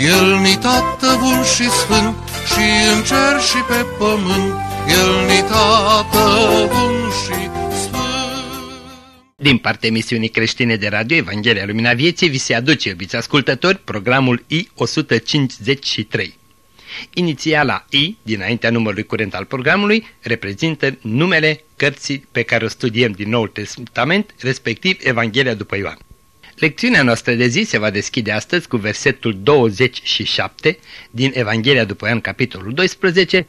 El ni tată bun și sfânt și în cer și pe pământ, El ni tată bun și din partea emisiunii creștine de radio Evanghelia Lumina Vieții vi se aduce, iubiți ascultători, programul I-153. Inițiala I, dinaintea numărului curent al programului, reprezintă numele cărții pe care o studiem din Noul Testament, respectiv Evanghelia după Ioan. Lecțiunea noastră de zi se va deschide astăzi cu versetul 27 din Evanghelia după Ioan, capitolul 12,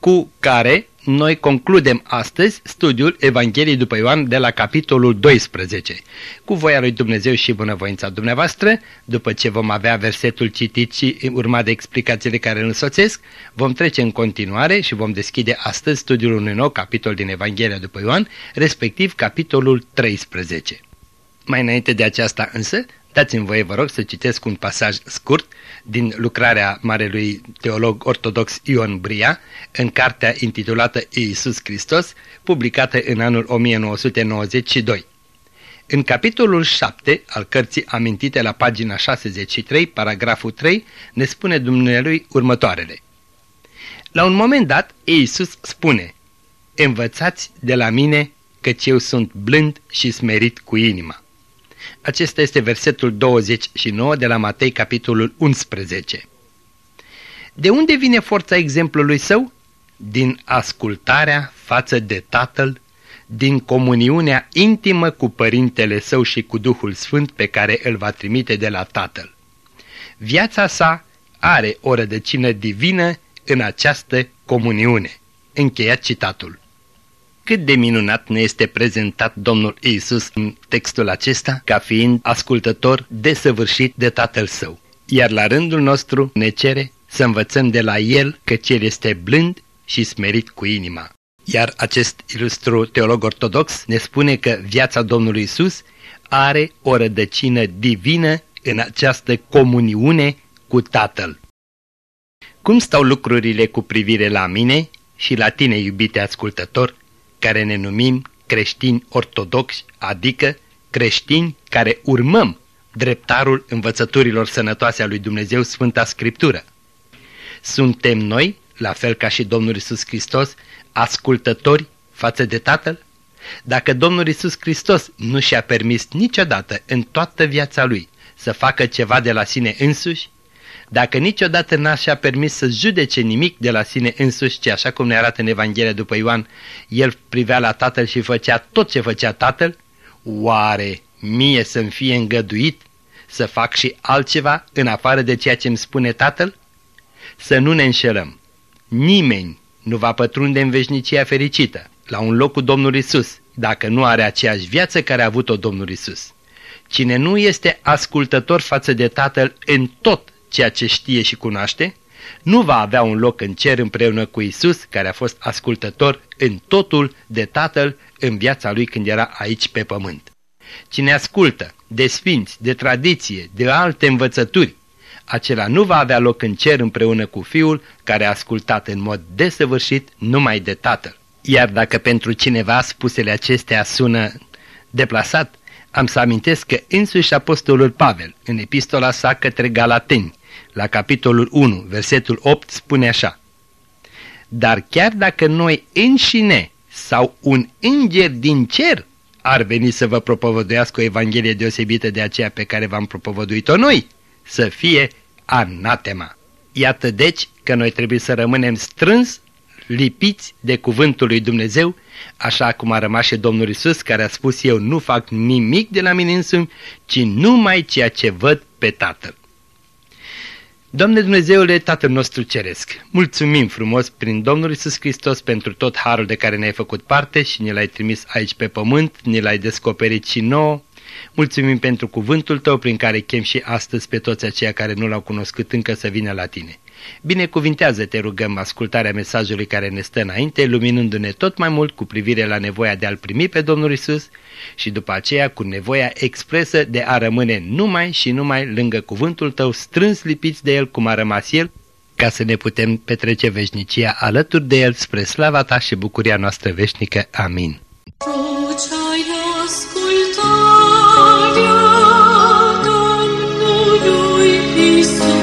cu care noi concludem astăzi studiul Evangheliei după Ioan de la capitolul 12. Cu voia lui Dumnezeu și bunăvoința dumneavoastră, după ce vom avea versetul citit și urmat de explicațiile care îl însoțesc, vom trece în continuare și vom deschide astăzi studiul unui nou capitol din Evanghelia după Ioan, respectiv capitolul 13. Mai înainte de aceasta însă, dați-mi voie, vă rog, să citesc un pasaj scurt din lucrarea marelui teolog ortodox Ion Bria în cartea intitulată Iisus Hristos, publicată în anul 1992. În capitolul 7 al cărții amintite la pagina 63, paragraful 3, ne spune Dumnezeu următoarele. La un moment dat, Iisus spune, Învățați de la mine căci eu sunt blând și smerit cu inima. Acesta este versetul 29 de la Matei, capitolul 11. De unde vine forța exemplului său? Din ascultarea față de Tatăl, din comuniunea intimă cu Părintele Său și cu Duhul Sfânt pe care îl va trimite de la Tatăl. Viața sa are o rădăcină divină în această comuniune. Încheiat citatul. Cât de minunat ne este prezentat Domnul Isus în textul acesta ca fiind ascultător desăvârșit de Tatăl Său. Iar la rândul nostru ne cere să învățăm de la El că El este blând și smerit cu inima. Iar acest ilustru teolog ortodox ne spune că viața Domnului Isus are o rădăcină divină în această comuniune cu Tatăl. Cum stau lucrurile cu privire la mine și la tine, iubite ascultător, care ne numim creștini ortodoxi, adică creștini care urmăm dreptarul învățăturilor sănătoase a lui Dumnezeu Sfânta Scriptură. Suntem noi, la fel ca și Domnul Isus Hristos, ascultători față de Tatăl? Dacă Domnul Isus Hristos nu și-a permis niciodată în toată viața Lui să facă ceva de la sine însuși, dacă niciodată n-aș și-a permis să judece nimic de la sine însuși, ci așa cum ne arată în Evanghelia după Ioan, el privea la tatăl și făcea tot ce făcea tatăl, oare mie să-mi fie îngăduit să fac și altceva în afară de ceea ce îmi spune tatăl? Să nu ne înșelăm. Nimeni nu va pătrunde în veșnicia fericită, la un loc cu Domnul Isus, dacă nu are aceeași viață care a avut-o Domnul Isus. Cine nu este ascultător față de Tatăl în tot ceea ce știe și cunoaște, nu va avea un loc în cer împreună cu Isus, care a fost ascultător în totul de Tatăl în viața lui când era aici pe pământ. Cine ascultă de sfinți, de tradiție, de alte învățături, acela nu va avea loc în cer împreună cu Fiul, care a ascultat în mod desăvârșit numai de Tatăl. Iar dacă pentru cineva spusele acestea sună deplasat, am să amintesc că însuși Apostolul Pavel, în epistola sa către Galateni, la capitolul 1, versetul 8, spune așa. Dar chiar dacă noi înșine sau un înger din cer ar veni să vă propovăduiască o evanghelie deosebită de aceea pe care v-am propovăduit-o noi, să fie anatema. Iată deci că noi trebuie să rămânem strâns lipiți de cuvântul lui Dumnezeu, așa cum a rămas și Domnul Isus care a spus eu nu fac nimic de la mine însumi, ci numai ceea ce văd pe Tatăl. Doamne Dumnezeule, Tatăl nostru Ceresc, mulțumim frumos prin Domnul Isus Hristos pentru tot harul de care ne-ai făcut parte și ne l-ai trimis aici pe pământ, ne l-ai descoperit și nouă Mulțumim pentru cuvântul tău prin care chem și astăzi pe toți aceia care nu l-au cunoscut încă să vină la tine. Binecuvintează, te rugăm, ascultarea mesajului care ne stă înainte, luminându-ne tot mai mult cu privire la nevoia de a-L primi pe Domnul Isus și după aceea cu nevoia expresă de a rămâne numai și numai lângă cuvântul Tău, strâns lipiți de El cum a rămas El, ca să ne putem petrece veșnicia alături de El spre slava Ta și bucuria noastră veșnică. Amin. Ne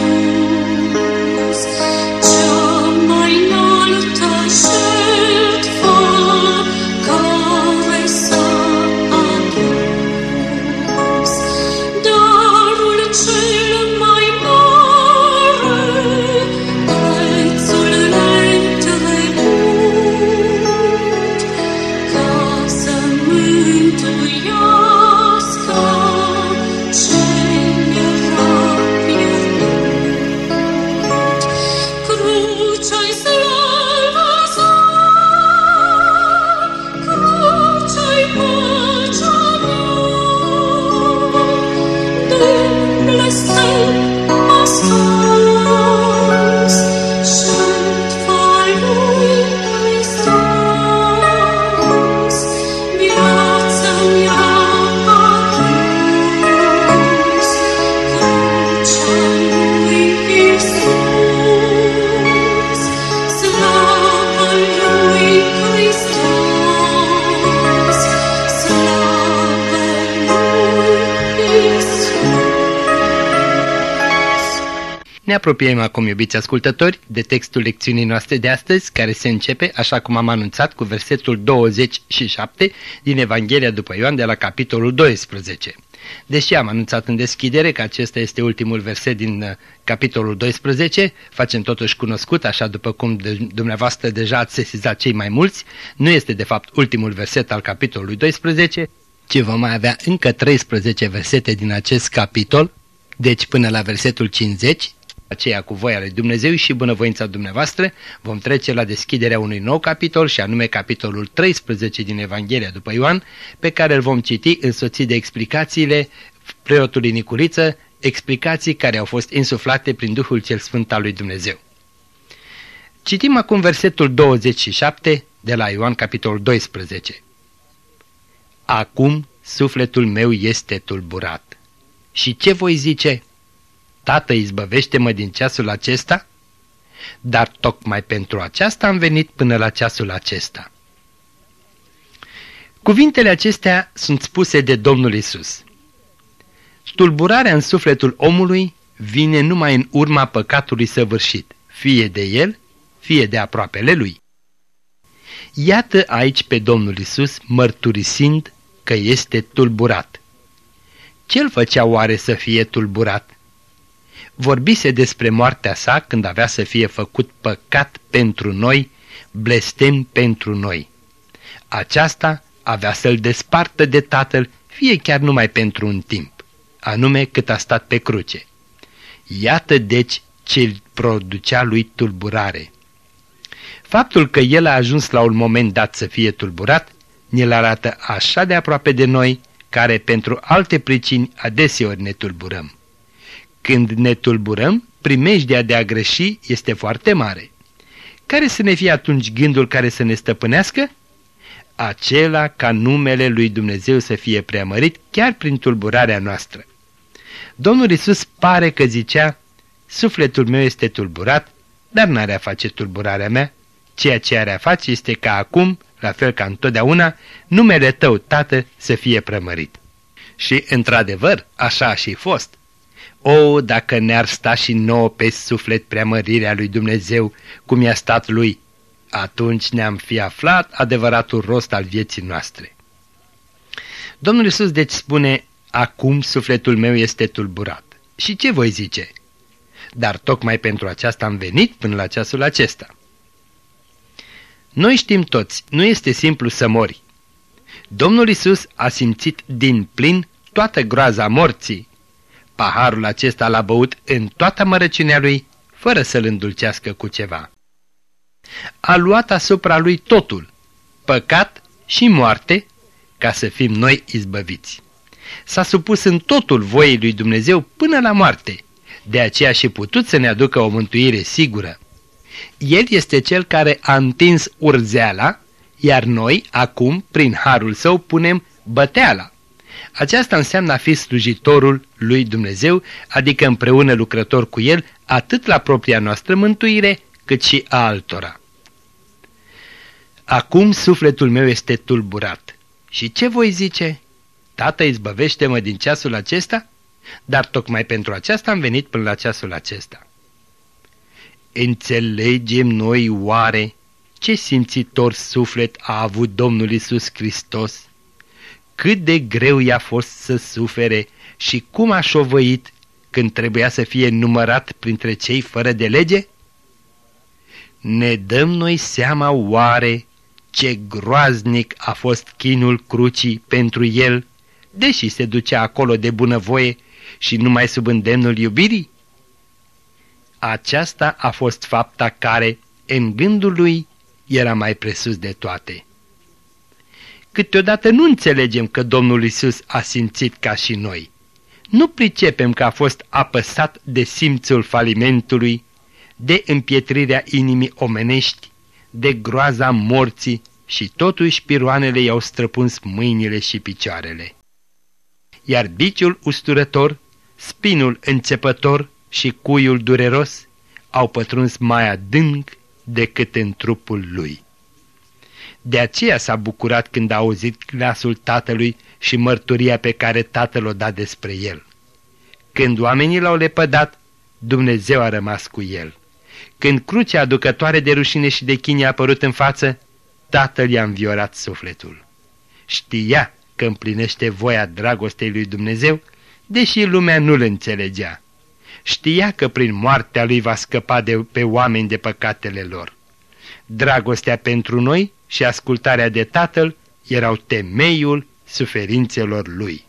apropiem acum, iubiți ascultători, de textul lecțiunii noastre de astăzi, care se începe, așa cum am anunțat, cu versetul 27 din Evanghelia după Ioan de la capitolul 12. Deși am anunțat în deschidere că acesta este ultimul verset din uh, capitolul 12, facem totuși cunoscut, așa după cum de, dumneavoastră deja ați sesizat cei mai mulți, nu este de fapt ultimul verset al capitolului 12, ci vom mai avea încă 13 versete din acest capitol, deci până la versetul 50, aceea cu voia lui Dumnezeu și bunăvoința dumneavoastră, vom trece la deschiderea unui nou capitol și anume capitolul 13 din Evanghelia după Ioan, pe care îl vom citi însoțit de explicațiile preotului Nicuriță, explicații care au fost insuflate prin Duhul cel Sfânt al lui Dumnezeu. Citim acum versetul 27 de la Ioan capitolul 12. Acum sufletul meu este tulburat. Și ce voi zice? Tată, izbăvește-mă din ceasul acesta? Dar tocmai pentru aceasta am venit până la ceasul acesta. Cuvintele acestea sunt spuse de Domnul Isus. Tulburarea în sufletul omului vine numai în urma păcatului săvârșit, fie de el, fie de aproapele lui. Iată aici pe Domnul Isus mărturisind că este tulburat. Ce-l făcea oare să fie tulburat? Vorbise despre moartea sa când avea să fie făcut păcat pentru noi, blestem pentru noi. Aceasta avea să-l despartă de tatăl, fie chiar numai pentru un timp, anume cât a stat pe cruce. Iată deci ce producea lui tulburare. Faptul că el a ajuns la un moment dat să fie tulburat, ne-l arată așa de aproape de noi, care pentru alte pricini adeseori ne tulburăm. Când ne tulburăm, primejdea de a greși este foarte mare. Care să ne fie atunci gândul care să ne stăpânească? Acela ca numele lui Dumnezeu să fie preamărit chiar prin tulburarea noastră. Domnul Isus pare că zicea, sufletul meu este tulburat, dar n-are a face tulburarea mea. Ceea ce are a face este ca acum, la fel ca întotdeauna, numele tău, Tată, să fie prămărit. Și, într-adevăr, așa a și fost. O, dacă ne-ar sta și nouă pe suflet preamărirea lui Dumnezeu, cum i-a stat lui, atunci ne-am fi aflat adevăratul rost al vieții noastre. Domnul Iisus deci spune, acum sufletul meu este tulburat. Și ce voi zice? Dar tocmai pentru aceasta am venit până la ceasul acesta. Noi știm toți, nu este simplu să mori. Domnul Isus a simțit din plin toată groaza morții Paharul acesta l-a băut în toată mărăciunea lui, fără să-l îndulcească cu ceva. A luat asupra lui totul, păcat și moarte, ca să fim noi izbăviți. S-a supus în totul voii lui Dumnezeu până la moarte, de aceea și putut să ne aducă o mântuire sigură. El este cel care a întins urzeala, iar noi, acum, prin harul său, punem băteala. Aceasta înseamnă a fi slujitorul lui Dumnezeu, adică împreună lucrător cu el, atât la propria noastră mântuire, cât și a altora. Acum sufletul meu este tulburat. Și ce voi zice? Tată, izbăvește-mă din ceasul acesta? Dar tocmai pentru aceasta am venit până la ceasul acesta. Înțelegem noi oare ce simțitor suflet a avut Domnul Isus Hristos? Cât de greu i-a fost să sufere și cum a șovăit când trebuia să fie numărat printre cei fără de lege? Ne dăm noi seama oare ce groaznic a fost chinul crucii pentru el, deși se ducea acolo de bunăvoie și numai sub îndemnul iubirii? Aceasta a fost fapta care, în gândul lui, era mai presus de toate. Câteodată nu înțelegem că Domnul Isus a simțit ca și noi. Nu pricepem că a fost apăsat de simțul falimentului, de împietrirea inimii omenești, de groaza morții și totuși piroanele i-au străpuns mâinile și picioarele. Iar biciul usturător, spinul înțepător și cuiul dureros au pătruns mai adânc decât în trupul lui. De aceea s-a bucurat când a auzit glasul tatălui și mărturia pe care tatăl o dat despre el. Când oamenii l-au lepădat, Dumnezeu a rămas cu el. Când crucea aducătoare de rușine și de chine a apărut în față, tatăl i-a înviorat sufletul. Știa că împlinește voia dragostei lui Dumnezeu, deși lumea nu-l înțelegea. Știa că prin moartea lui va scăpa de, pe oameni de păcatele lor. Dragostea pentru noi și ascultarea de Tatăl erau temeiul suferințelor lui.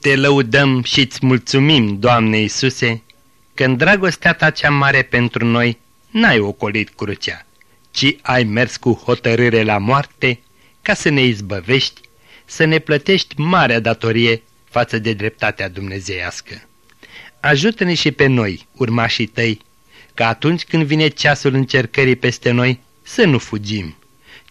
Te lăudăm și îți mulțumim, Doamne Iisuse, că în dragostea ta cea mare pentru noi n-ai ocolit crucea, ci ai mers cu hotărâre la moarte ca să ne izbăvești, să ne plătești marea datorie față de dreptatea dumnezeiască. Ajută-ne și pe noi, urmașii tăi, ca atunci când vine ceasul încercării peste noi, să nu fugim,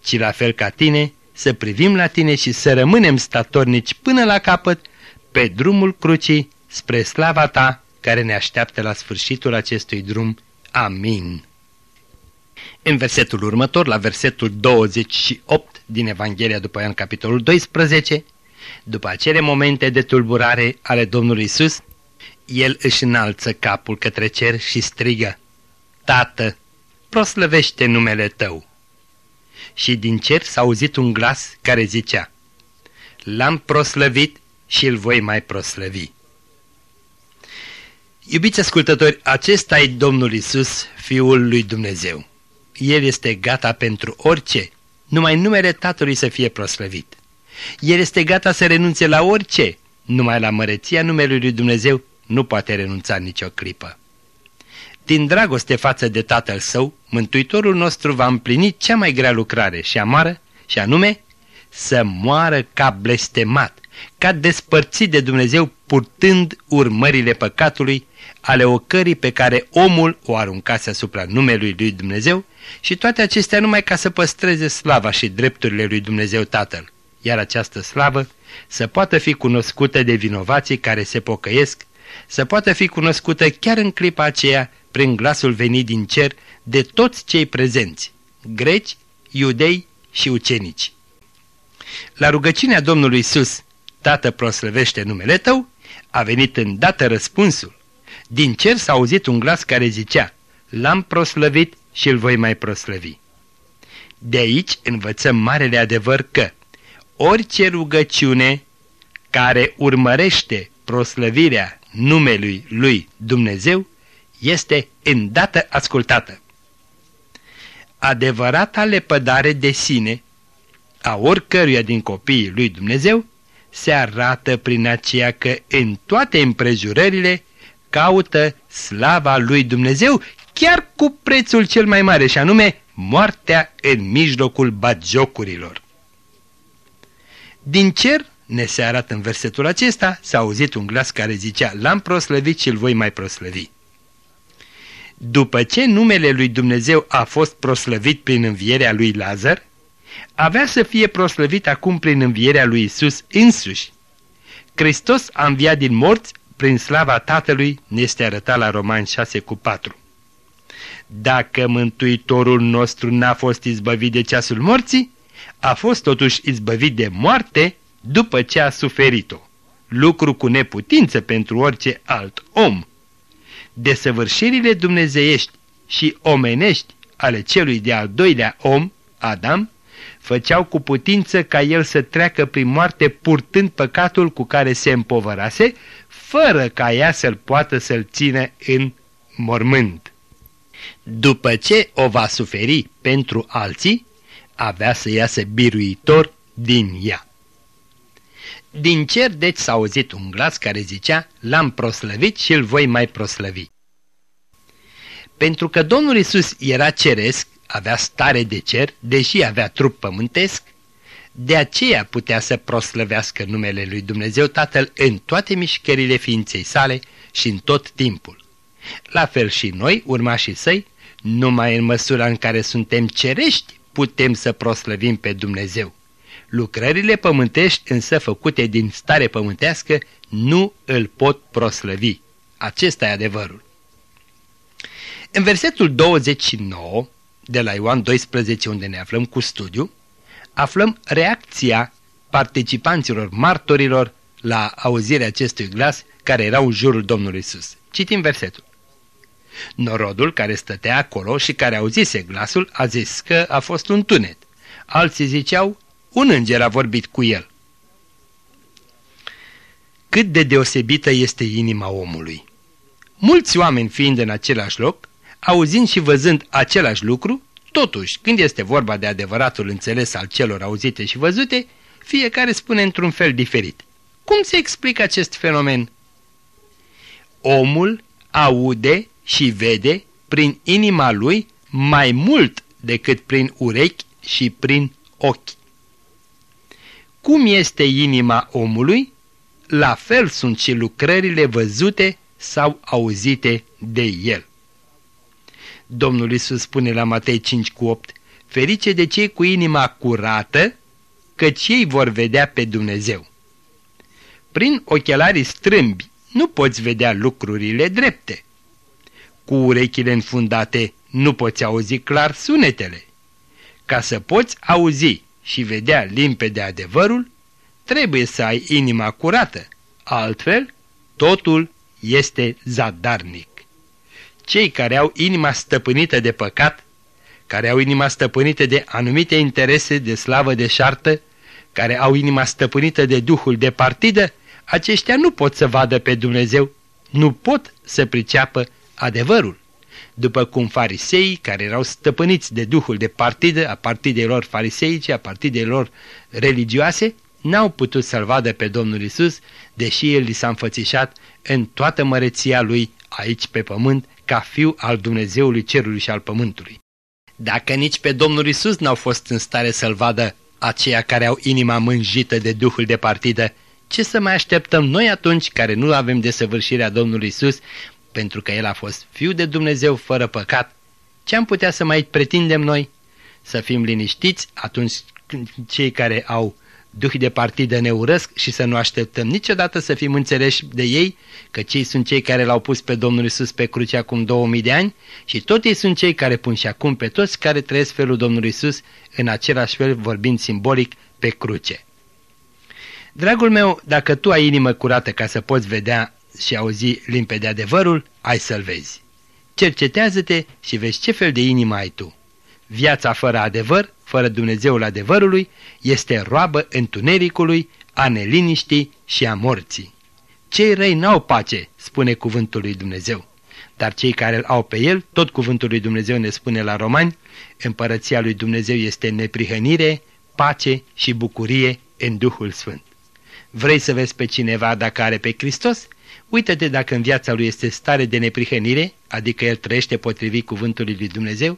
ci la fel ca tine, să privim la tine și să rămânem statornici până la capăt pe drumul crucii spre slava ta care ne așteaptă la sfârșitul acestui drum. Amin. În versetul următor, la versetul 28 din Evanghelia după Ioan capitolul 12, după acele momente de tulburare ale Domnului Isus, el își înalță capul către cer și strigă, Tată, proslăvește numele Tău. Și din cer s-a auzit un glas care zicea, L-am proslăvit și îl voi mai proslăvi. Iubiți ascultători, acesta e Domnul Isus, Fiul lui Dumnezeu. El este gata pentru orice, numai numele Tatălui să fie proslăvit. El este gata să renunțe la orice, numai la măreția numelui lui Dumnezeu nu poate renunța nicio clipă. Din dragoste față de tatăl său, Mântuitorul nostru va împlini cea mai grea lucrare și amară, și anume să moară ca blestemat, ca despărțit de Dumnezeu purtând urmările păcatului, ale ocării pe care omul o aruncase asupra numelui lui Dumnezeu și toate acestea numai ca să păstreze slava și drepturile lui Dumnezeu Tatăl, iar această slavă să poată fi cunoscută de vinovații care se pocăiesc să poată fi cunoscută chiar în clipa aceea prin glasul venit din cer de toți cei prezenți, greci, iudei și ucenici. La rugăciunea Domnului Isus, Tată proslăvește numele Tău, a venit îndată răspunsul. Din cer s-a auzit un glas care zicea, L-am proslăvit și îl voi mai proslăvi. De aici învățăm marele adevăr că orice rugăciune care urmărește proslăvirea numelui lui Dumnezeu este îndată ascultată. Adevărata lepădare de sine a oricăruia din copiii lui Dumnezeu se arată prin aceea că în toate împrejurările caută slava lui Dumnezeu chiar cu prețul cel mai mare și anume moartea în mijlocul batjocurilor. Din cer Ne se arată în versetul acesta, s-a auzit un glas care zicea, l-am proslăvit și îl voi mai proslăvi. După ce numele lui Dumnezeu a fost proslăvit prin învierea lui Lazar, avea să fie proslăvit acum prin învierea lui Isus însuși. Hristos a înviat din morți prin slava Tatălui, ne este arătat la Roman 6 cu 4. Dacă Mântuitorul nostru n-a fost izbăvit de ceasul morții, a fost totuși izbăvit de moarte după ce a suferit-o, lucru cu neputință pentru orice alt om. Desăvârșirile dumnezeiești și omenești ale celui de-al doilea om, Adam, făceau cu putință ca el să treacă prin moarte purtând păcatul cu care se împovărase, fără ca ea să-l poată să-l țină în mormânt. După ce o va suferi pentru alții, avea să iasă biruitor din ea. Din cer deci s-a auzit un glas care zicea, l-am proslăvit și îl voi mai proslăvi. Pentru că Domnul Isus era ceresc, avea stare de cer, deși avea trup pământesc, de aceea putea să proslăvească numele lui Dumnezeu Tatăl în toate mișcările ființei sale și în tot timpul. La fel și noi, urmașii săi, numai în măsura în care suntem cerești, putem să proslăvim pe Dumnezeu. Lucrările pământești însă făcute din stare pământească nu îl pot proslăvi. Acesta e adevărul. În versetul 29 de la Ioan 12 unde ne aflăm cu studiu, aflăm reacția participanților martorilor la auzirea acestui glas care erau în jurul Domnului Isus. Citim versetul. Norodul care stătea acolo și care auzise glasul a zis că a fost un tunet. Alții ziceau, un înger a vorbit cu el. Cât de deosebită este inima omului! Mulți oameni fiind în același loc, auzind și văzând același lucru, totuși, când este vorba de adevăratul înțeles al celor auzite și văzute, fiecare spune într-un fel diferit. Cum se explică acest fenomen? Omul aude și vede prin inima lui mai mult decât prin urechi și prin ochi. Cum este inima omului, la fel sunt și lucrările văzute sau auzite de el. Domnul Iisus spune la Matei 5 cu 8, Ferice de cei cu inima curată, căci ei vor vedea pe Dumnezeu. Prin ochelarii strâmbi nu poți vedea lucrurile drepte. Cu urechile înfundate nu poți auzi clar sunetele. Ca să poți auzi și vedea limpede adevărul, trebuie să ai inima curată, altfel totul este zadarnic. Cei care au inima stăpânită de păcat, care au inima stăpânită de anumite interese de slavă de șartă, care au inima stăpânită de duhul de partidă, aceștia nu pot să vadă pe Dumnezeu, nu pot să priceapă adevărul după cum fariseii, care erau stăpâniți de duhul de partidă, a partidei lor fariseice, a partidei lor religioase, n-au putut să-L vadă pe Domnul Isus, deși El li s-a înfățișat în toată măreția Lui aici pe pământ, ca fiu al Dumnezeului Cerului și al Pământului. Dacă nici pe Domnul Isus n-au fost în stare să-L vadă aceia care au inima mânjită de duhul de partidă, ce să mai așteptăm noi atunci care nu avem desăvârșirea Domnului Isus, pentru că el a fost fiu de Dumnezeu fără păcat, ce am putea să mai pretindem noi? Să fim liniștiți atunci când cei care au duh de partidă ne urăsc și să nu așteptăm niciodată să fim înțeleși de ei, că cei sunt cei care l-au pus pe Domnul Isus pe cruce acum 2000 de ani și tot ei sunt cei care pun și acum pe toți care trăiesc felul Domnului Isus în același fel vorbind simbolic pe cruce. Dragul meu, dacă tu ai inimă curată ca să poți vedea și auzi limpede adevărul, ai să-l vezi. Cercetează-te și vezi ce fel de inimă ai tu. Viața fără adevăr, fără Dumnezeul adevărului, este roabă întunericului, a neliniștii și a morții. Cei răi n-au pace, spune cuvântul lui Dumnezeu. Dar cei care îl au pe el, tot cuvântul lui Dumnezeu ne spune la romani, împărăția lui Dumnezeu este neprihănire, pace și bucurie în Duhul Sfânt. Vrei să vezi pe cineva dacă are pe Hristos? Uită-te dacă în viața lui este stare de neprihănire, adică el trăiește potrivit cuvântului lui Dumnezeu.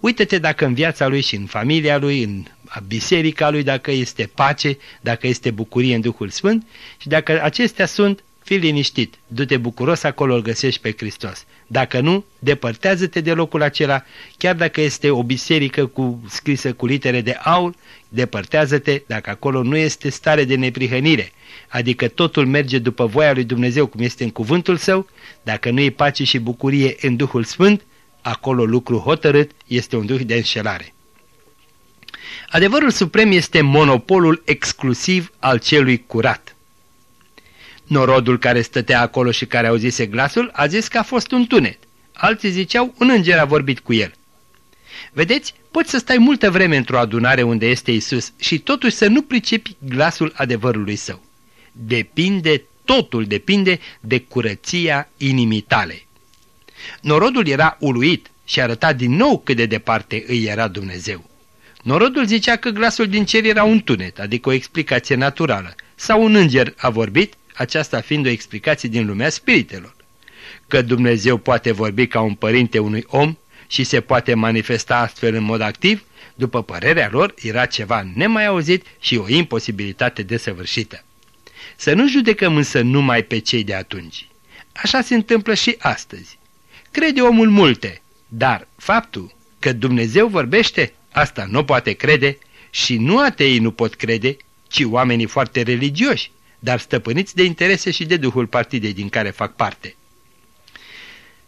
Uită-te dacă în viața lui și în familia lui, în a biserica lui, dacă este pace, dacă este bucurie în Duhul Sfânt și dacă acestea sunt, fii liniștit, du-te bucuros acolo, îl găsești pe Hristos. Dacă nu, depărtează-te de locul acela, chiar dacă este o biserică cu, scrisă cu litere de aur, depărtează-te dacă acolo nu este stare de neprihănire, adică totul merge după voia lui Dumnezeu cum este în cuvântul său, dacă nu e pace și bucurie în Duhul Sfânt, acolo lucru hotărât este un duh de înșelare. Adevărul suprem este monopolul exclusiv al celui curat. Norodul care stătea acolo și care auzise glasul a zis că a fost un tunet. Alții ziceau un înger a vorbit cu el. Vedeți, poți să stai multă vreme într-o adunare unde este Isus și totuși să nu pricepi glasul adevărului său. Depinde, totul depinde de curăția inimii tale. Norodul era uluit și arăta din nou cât de departe îi era Dumnezeu. Norodul zicea că glasul din cer era un tunet, adică o explicație naturală, sau un înger a vorbit, aceasta fiind o explicație din lumea spiritelor. Că Dumnezeu poate vorbi ca un părinte unui om și se poate manifesta astfel în mod activ, după părerea lor, era ceva nemai auzit și o imposibilitate desăvârșită. Să nu judecăm însă numai pe cei de atunci. Așa se întâmplă și astăzi. Crede omul multe, dar faptul că Dumnezeu vorbește, asta nu poate crede și nu ateii nu pot crede, ci oamenii foarte religioși, dar stăpâniți de interese și de duhul partidei din care fac parte.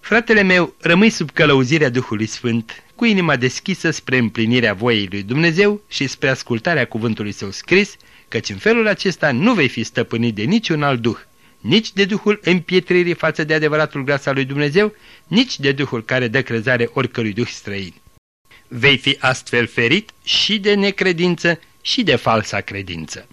Fratele meu, rămâi sub călăuzirea Duhului Sfânt, cu inima deschisă spre împlinirea voiei lui Dumnezeu și spre ascultarea cuvântului său scris, căci în felul acesta nu vei fi stăpânit de niciun alt duh, nici de duhul împietririi față de adevăratul glas al lui Dumnezeu, nici de duhul care dă crezare oricărui duh străin. Vei fi astfel ferit și de necredință și de falsa credință.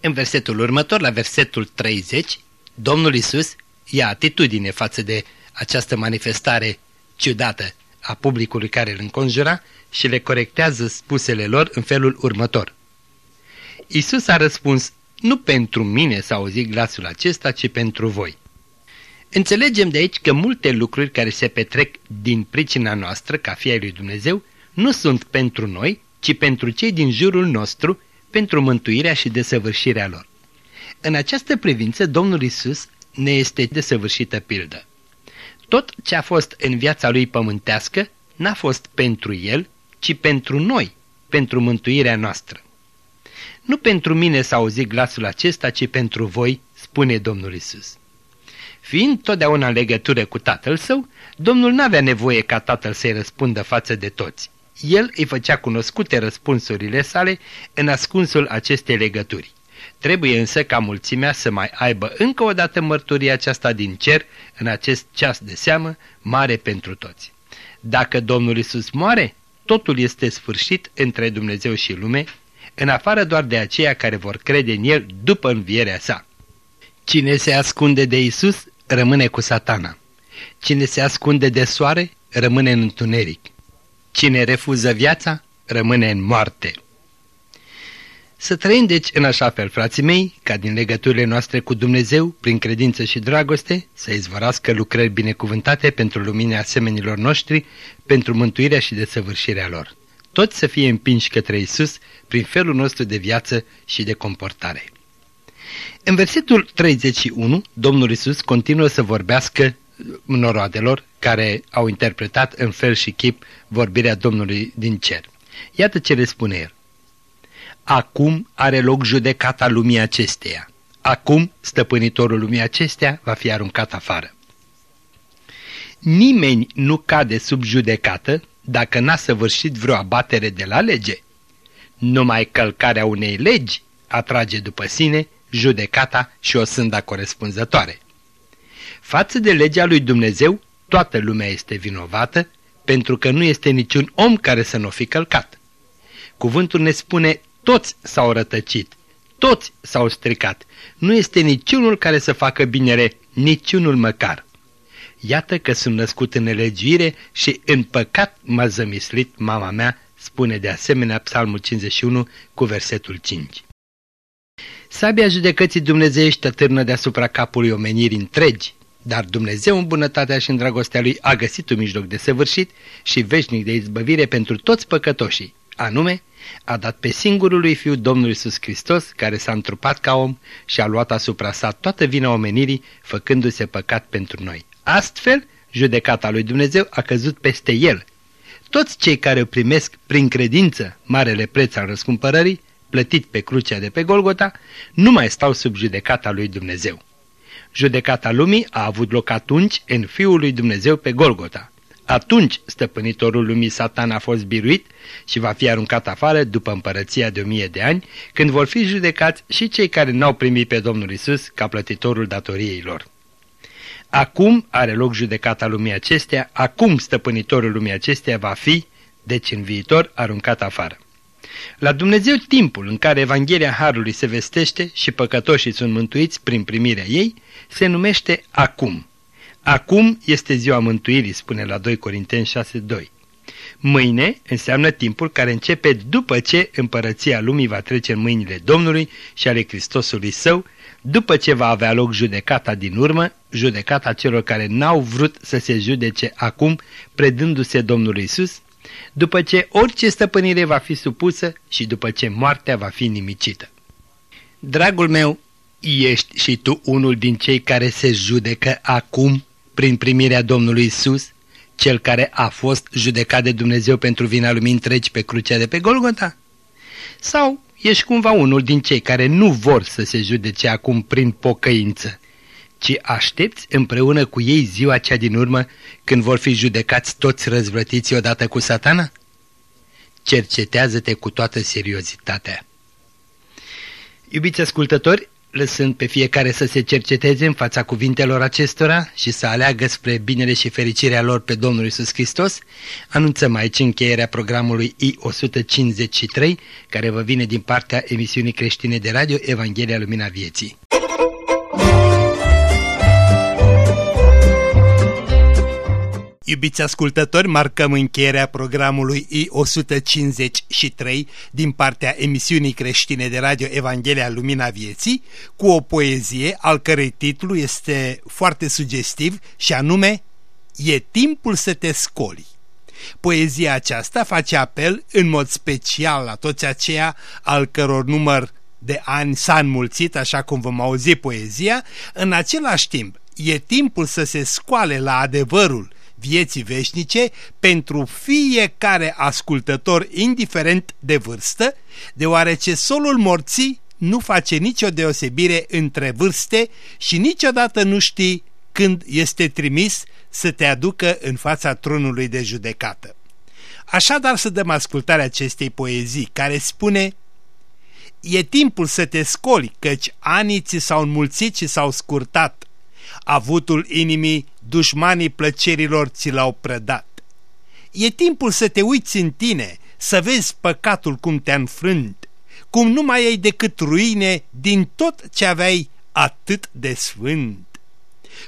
În versetul următor, la versetul 30, Domnul Isus ia atitudine față de această manifestare ciudată a publicului care îl înconjura și le corectează spusele lor în felul următor. Isus a răspuns, nu pentru mine s-a auzit glasul acesta, ci pentru voi. Înțelegem de aici că multe lucruri care se petrec din pricina noastră, ca fie lui Dumnezeu, nu sunt pentru noi, ci pentru cei din jurul nostru, pentru mântuirea și desăvârșirea lor. În această privință, Domnul Isus ne este desăvârșită pildă. Tot ce a fost în viața lui pământească n-a fost pentru el, ci pentru noi, pentru mântuirea noastră. Nu pentru mine s-a auzit glasul acesta, ci pentru voi, spune Domnul Isus. Fiind totdeauna în legătură cu tatăl său, Domnul n-avea nevoie ca tatăl să-i răspundă față de toți. El îi făcea cunoscute răspunsurile sale în ascunsul acestei legături. Trebuie însă ca mulțimea să mai aibă încă o dată mărturia aceasta din cer în acest ceas de seamă mare pentru toți. Dacă Domnul Isus moare, totul este sfârșit între Dumnezeu și lume, în afară doar de aceia care vor crede în El după învierea sa. Cine se ascunde de Isus rămâne cu satana. Cine se ascunde de soare rămâne în întuneric. Cine refuză viața rămâne în moarte. Să trăim deci în așa fel, frații mei, ca din legăturile noastre cu Dumnezeu, prin credință și dragoste, să izvorască lucrări binecuvântate pentru lumina asemenilor noștri, pentru mântuirea și desăvârșirea lor. Toți să fie împinși către Isus prin felul nostru de viață și de comportare. În versetul 31, Domnul Isus continuă să vorbească noroadelor care au interpretat în fel și chip vorbirea Domnului din cer. Iată ce le spune el. Acum are loc judecata lumii acesteia. Acum stăpânitorul lumii acesteia va fi aruncat afară. Nimeni nu cade sub judecată dacă n-a săvârșit vreo abatere de la lege. Numai călcarea unei legi atrage după sine judecata și o sânda corespunzătoare. Față de legea lui Dumnezeu, toată lumea este vinovată, pentru că nu este niciun om care să nu fi călcat. Cuvântul ne spune toți s-au rătăcit, toți s-au stricat. Nu este niciunul care să facă binere, niciunul măcar. Iată că sunt născut în nelegiuire și în păcat m-a zămislit mama mea, spune de asemenea Psalmul 51 cu versetul 5. Sabia judecății dumnezeiești târnă deasupra capului omenirii întregi, dar Dumnezeu în bunătatea și în dragostea Lui a găsit un mijloc de săvârșit și veșnic de izbăvire pentru toți păcătoșii, anume, a dat pe singurul lui Fiu Domnul Iisus Hristos, care s-a întrupat ca om și a luat asupra sa toată vina omenirii, făcându-se păcat pentru noi. Astfel, judecata lui Dumnezeu a căzut peste el. Toți cei care o primesc prin credință marele preț al răscumpărării, plătit pe crucea de pe Golgota, nu mai stau sub judecata lui Dumnezeu. Judecata lumii a avut loc atunci în Fiul lui Dumnezeu pe Golgota. Atunci stăpânitorul lumii Satan a fost biruit și va fi aruncat afară după împărăția de o mie de ani, când vor fi judecați și cei care n-au primit pe Domnul Isus ca plătitorul datoriei lor. Acum are loc judecata lumii acestea, acum stăpânitorul lumii acestea va fi, deci în viitor, aruncat afară. La Dumnezeu timpul în care Evanghelia Harului se vestește și păcătoșii sunt mântuiți prin primirea ei, se numește acum. Acum este ziua mântuirii, spune la 2 Corinteni 6.2. Mâine înseamnă timpul care începe după ce împărăția lumii va trece în mâinile Domnului și ale Hristosului Său, după ce va avea loc judecata din urmă, judecata celor care n-au vrut să se judece acum, predându-se Domnului Isus, după ce orice stăpânire va fi supusă și după ce moartea va fi nimicită. Dragul meu, ești și tu unul din cei care se judecă acum prin primirea Domnului Isus, cel care a fost judecat de Dumnezeu pentru vina lumii întregi pe crucea de pe Golgota? Sau ești cumva unul din cei care nu vor să se judece acum prin pocăință, ci aștepți împreună cu ei ziua cea din urmă când vor fi judecați toți răzvrătiți odată cu satana? Cercetează-te cu toată seriozitatea. Iubiți ascultători, lăsând pe fiecare să se cerceteze în fața cuvintelor acestora și să aleagă spre binele și fericirea lor pe Domnul Isus Hristos, anunțăm aici încheierea programului I-153, care vă vine din partea emisiunii creștine de radio Evanghelia Lumina Vieții. Iubiți ascultători, marcăm încheierea programului I-153 din partea emisiunii creștine de radio Evanghelia Lumina Vieții cu o poezie al cărei titlu este foarte sugestiv și anume E timpul să te scoli. Poezia aceasta face apel în mod special la toți aceia al căror număr de ani s-a înmulțit, așa cum vom auzi poezia, în același timp e timpul să se scoale la adevărul vieții veșnice pentru fiecare ascultător indiferent de vârstă, deoarece solul morții nu face nicio deosebire între vârste și niciodată nu știi când este trimis să te aducă în fața tronului de judecată. Așadar să dăm ascultarea acestei poezii care spune E timpul să te scoli, căci anii ți s-au înmulțit și s-au scurtat avutul inimii, dușmanii plăcerilor ți l-au prădat. E timpul să te uiți în tine, să vezi păcatul cum te-a înfrânt, cum nu mai ai decât ruine din tot ce aveai atât de sfânt.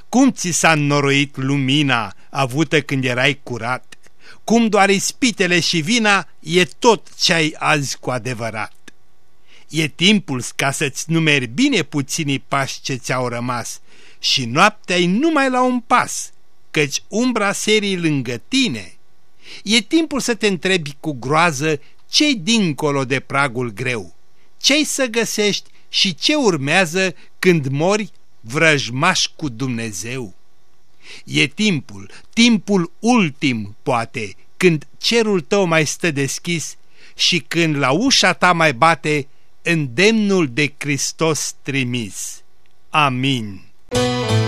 Cum ți s-a înnoroit lumina avută când erai curat, cum doar ispitele și vina e tot ce ai azi cu adevărat. E timpul ca să-ți numeri bine puținii pași ce ți-au rămas și noaptea-i numai la un pas, căci umbra serii lângă tine. E timpul să te întrebi cu groază ce dincolo de pragul greu, ce-ai să găsești și ce urmează când mori vrăjmaș cu Dumnezeu. E timpul, timpul ultim, poate, când cerul tău mai stă deschis și când la ușa ta mai bate îndemnul de Hristos trimis. Amin. Música